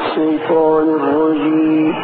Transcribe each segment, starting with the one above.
الشيطان الرجيم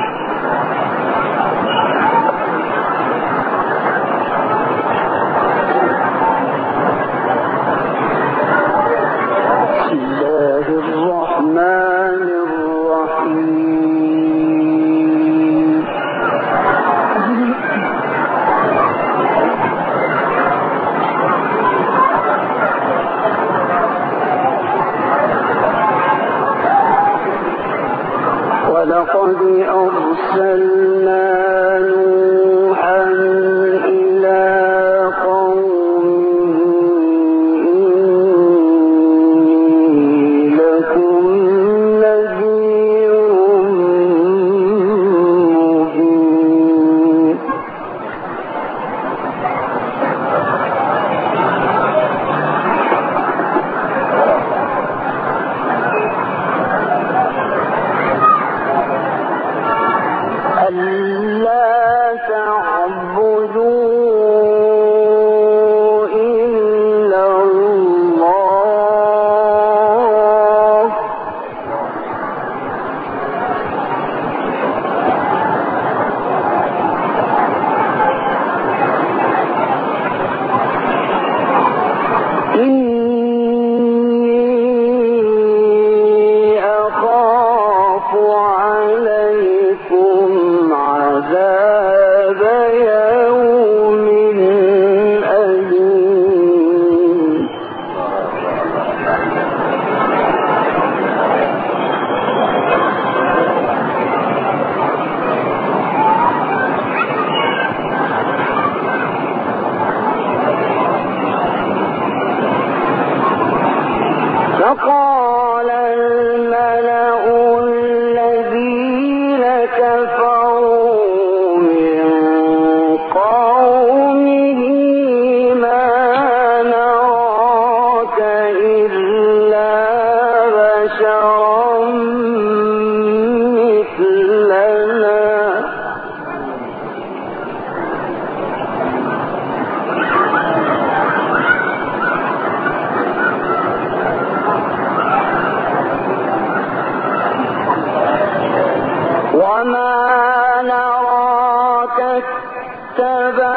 وما نراك اتبعك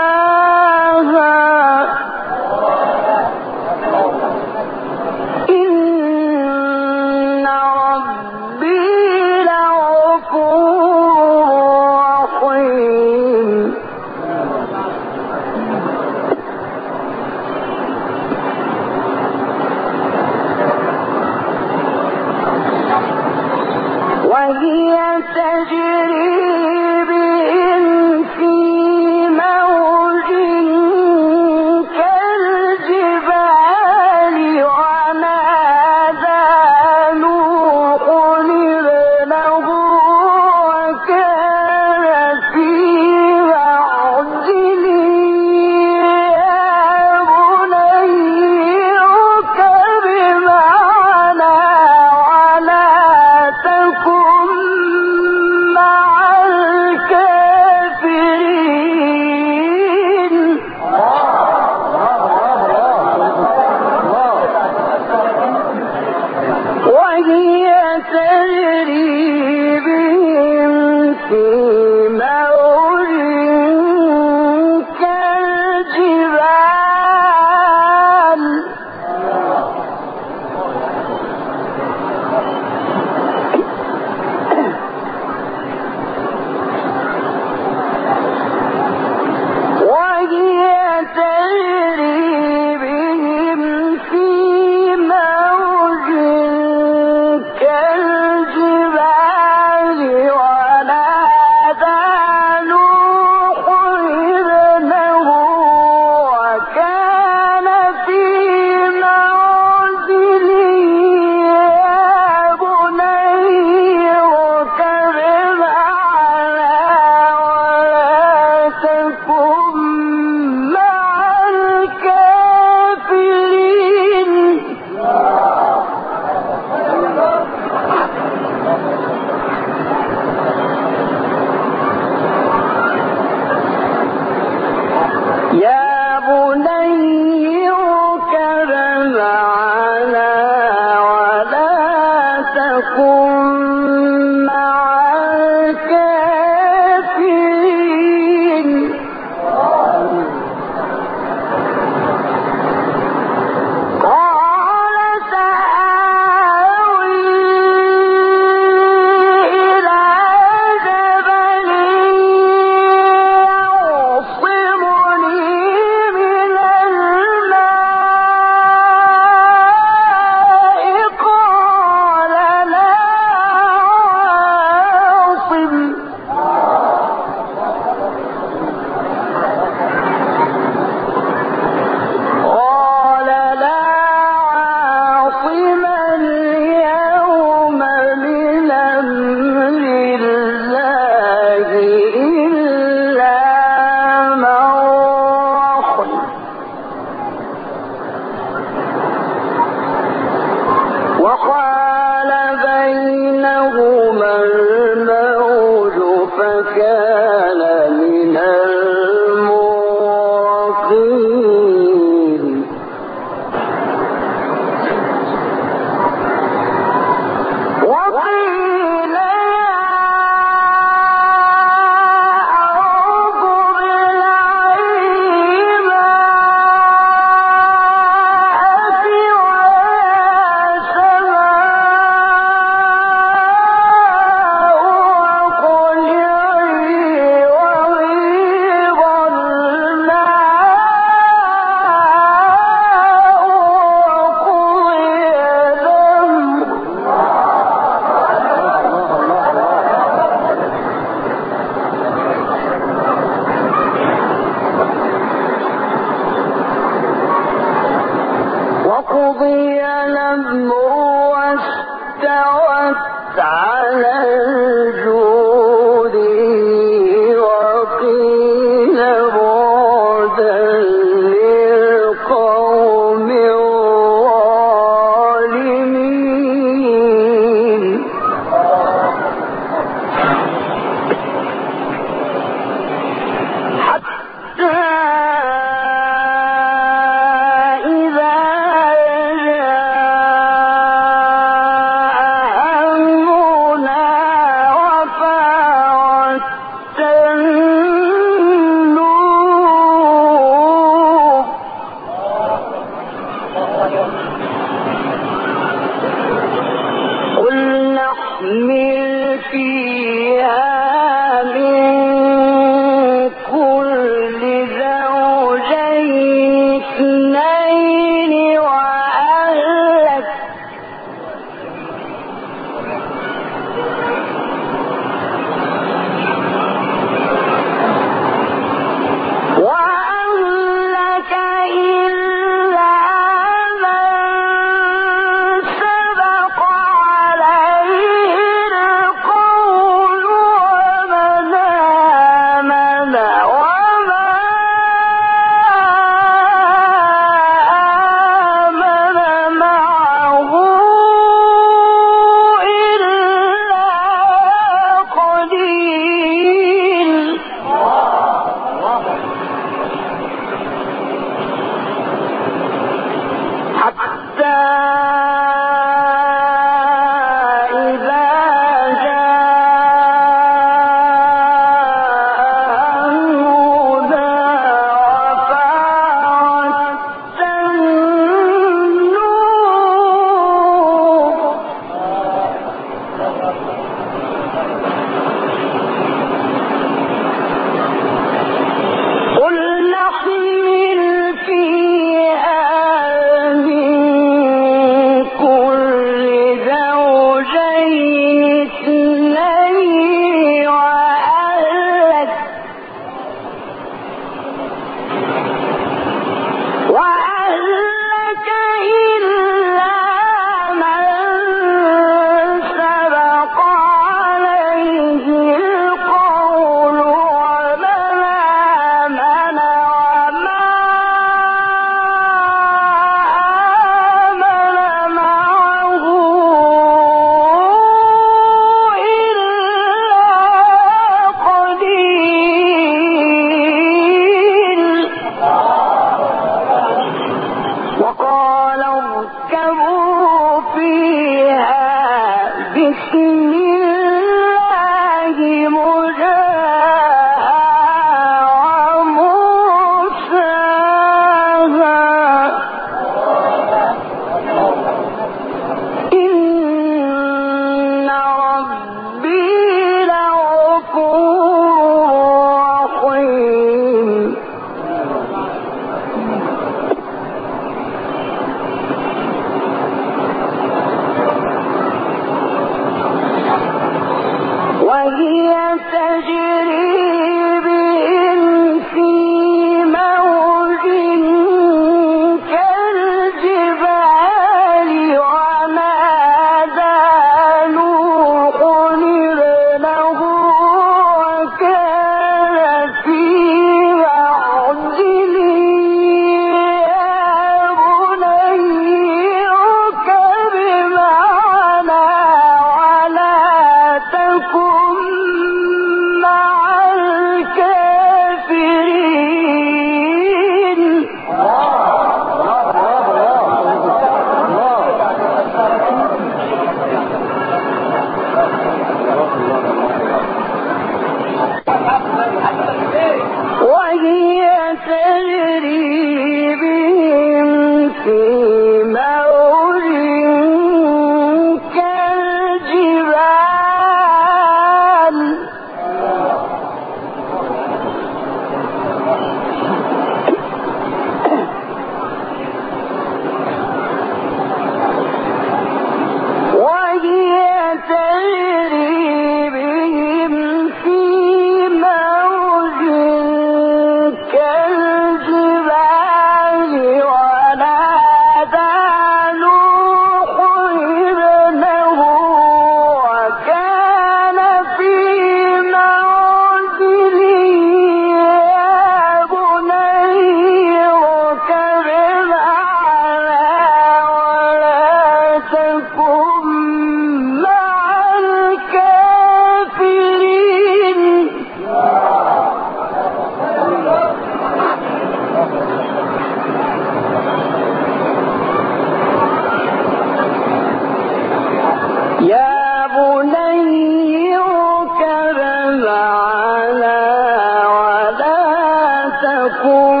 لكم